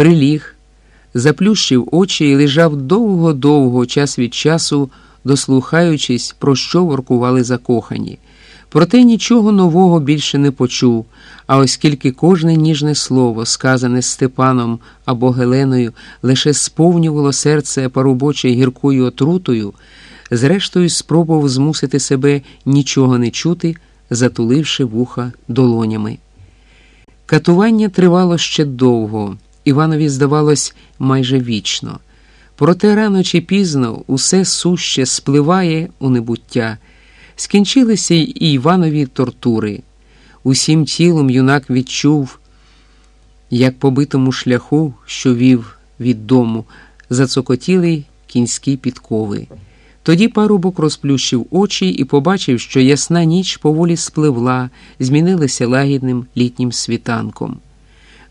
приліг, заплющив очі і лежав довго-довго час від часу, дослухаючись, про що воркували закохані. Проте нічого нового більше не почув, а оскільки кожне ніжне слово, сказане Степаном або Геленою, лише сповнювало серце парубоче гіркою отрутою, зрештою спробував змусити себе нічого не чути, затуливши вуха долонями. Катування тривало ще довго, Іванові здавалось майже вічно. Проте рано чи пізно усе суще спливає у небуття. Скінчилися і Іванові тортури. Усім тілом юнак відчув, як по битому шляху, що вів від дому, зацокотіли кінські підкови. Тоді парубок розплющив очі і побачив, що ясна ніч поволі спливла, змінилася лагідним літнім світанком.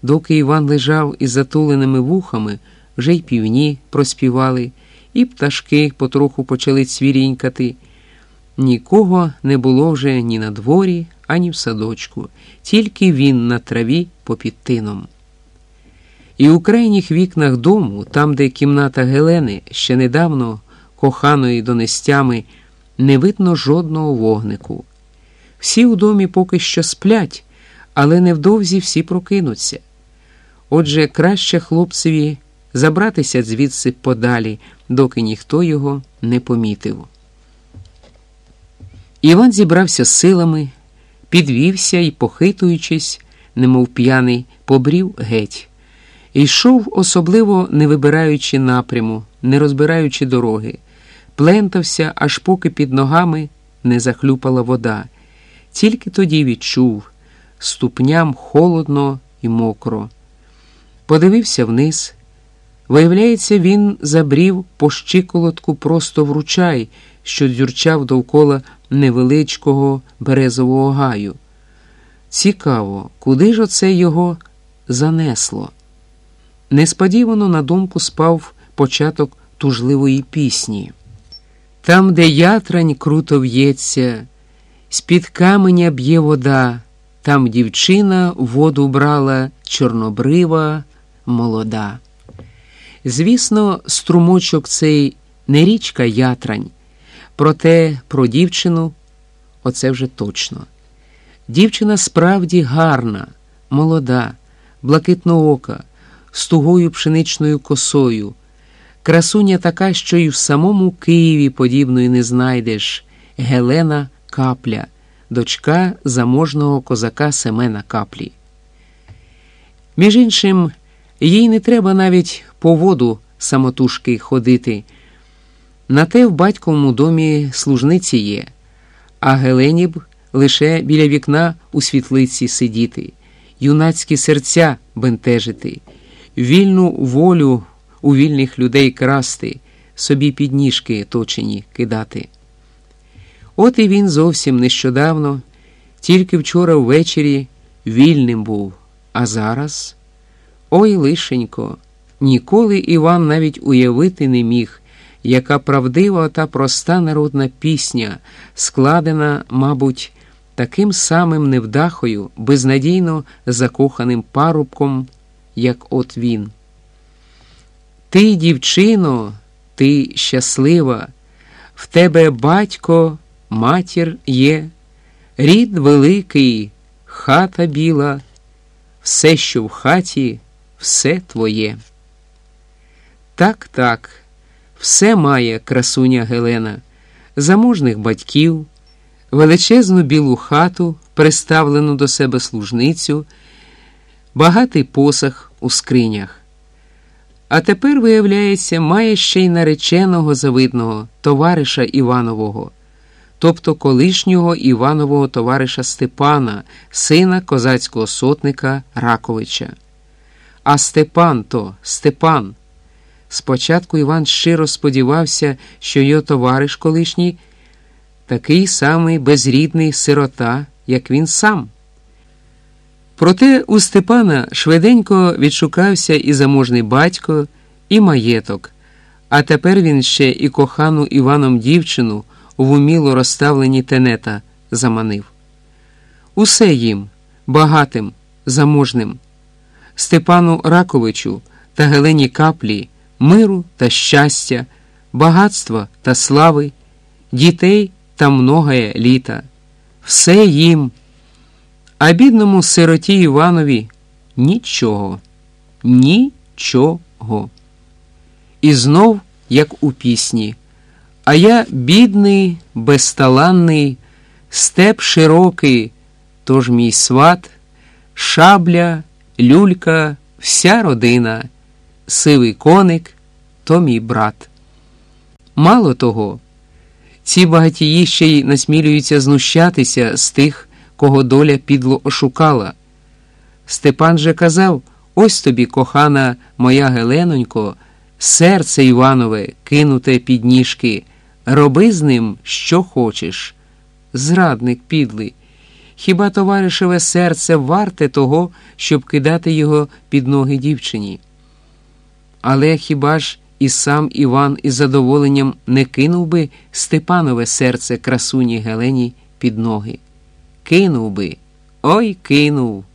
Доки Іван лежав із затуленими вухами, вже й півні проспівали, і пташки потроху почали цвірінькати. Нікого не було вже ні на дворі, ані в садочку, тільки він на траві попід тином. І у крайніх вікнах дому, там, де кімната Гелени, ще недавно коханої донестями, не видно жодного вогнику. Всі у домі поки що сплять, але невдовзі всі прокинуться. Отже, краще хлопцеві забратися звідси подалі, доки ніхто його не помітив. Іван зібрався силами, підвівся і, похитуючись, немов п'яний, побрів геть. І йшов, особливо не вибираючи напряму, не розбираючи дороги, плентався, аж поки під ногами не захлюпала вода. Тільки тоді відчув ступням холодно і мокро. Подивився вниз. Виявляється, він забрів по щиколотку просто в ручай, що дзюрчав довкола невеличкого березового гаю. Цікаво, куди ж оце його занесло? Несподівано на думку спав початок тужливої пісні. Там, де ятрань круто в'ється, з-під каменя б'є вода, там дівчина воду брала чорнобрива, молода. Звісно, струмочок цей не річка ятрань, проте про дівчину оце вже точно. Дівчина справді гарна, молода, блакитноока, з тугою пшеничною косою. Красуня така, що й в самому Києві подібної не знайдеш Гелена Капля, дочка заможного козака Семена Каплі. Між іншим, їй не треба навіть по воду самотужки ходити. На те в батьковому домі служниці є, а Гелені б лише біля вікна у світлиці сидіти, юнацькі серця бентежити, вільну волю у вільних людей красти, собі підніжки точені кидати. От і він зовсім нещодавно, тільки вчора ввечері вільним був, а зараз. Ой, лишенько, ніколи Іван навіть уявити не міг, яка правдива та проста народна пісня, складена, мабуть, таким самим невдахою, безнадійно закоханим парубком, як от він. Ти, дівчино, ти щаслива, в тебе батько, матір є, рід великий, хата біла, все, що в хаті, все твоє. Так, так, все має красуня Гелена, заможних батьків, величезну білу хату, приставлену до себе служницю, багатий посах у скринях. А тепер, виявляється, має ще й нареченого завидного товариша Іванового, тобто колишнього Іванового товариша Степана, сина козацького сотника Раковича. А Степан то Степан. Спочатку Іван щиро сподівався, що його товариш колишній такий самий безрідний сирота, як він сам. Проте у Степана швиденько відшукався і заможний батько, і маєток, а тепер він ще і кохану Іваном дівчину в уміло розставлені тенета заманив. Усе їм, багатим, заможним. Степану Раковичу та Гелені каплі, миру та щастя, багатства та слави, дітей та многое літа. Все їм, а бідному сироті Іванові нічого, нічого. І знов, як у пісні, а я бідний, безталанний, степ широкий, тож мій сват, шабля, люлька, вся родина, сивий коник то мій брат. Мало того, ці багатії ще й насмілюються знущатися з тих, кого доля підло ошукала. Степан же казав ось тобі, кохана моя Геленонько, серце Іванове, кинуте під ніжки, роби з ним, що хочеш. Зрадник підлий. Хіба товаришеве серце варте того, щоб кидати його під ноги дівчині? Але хіба ж і сам Іван із задоволенням не кинув би Степанове серце красуні Гелені під ноги? Кинув би, ой кинув.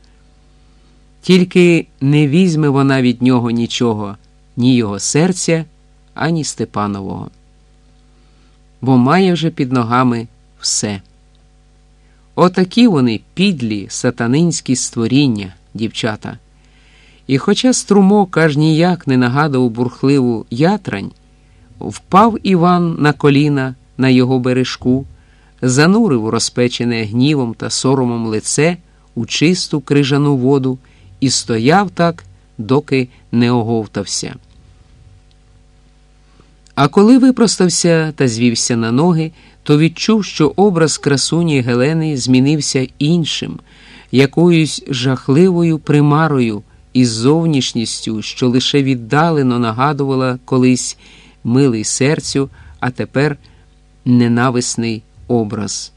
Тільки не візьме вона від нього нічого, ні його серця, ані Степанового. Бо має вже під ногами все. Отакі вони підлі сатанинські створіння, дівчата. І хоча струмок аж ніяк не нагадав бурхливу ятрань, впав Іван на коліна на його бережку, занурив розпечене гнівом та соромом лице у чисту крижану воду і стояв так, доки не оговтався. А коли випростався та звівся на ноги, то відчув, що образ красуні Гелени змінився іншим, якоюсь жахливою примарою із зовнішністю, що лише віддалено нагадувала колись милий серцю, а тепер ненависний образ.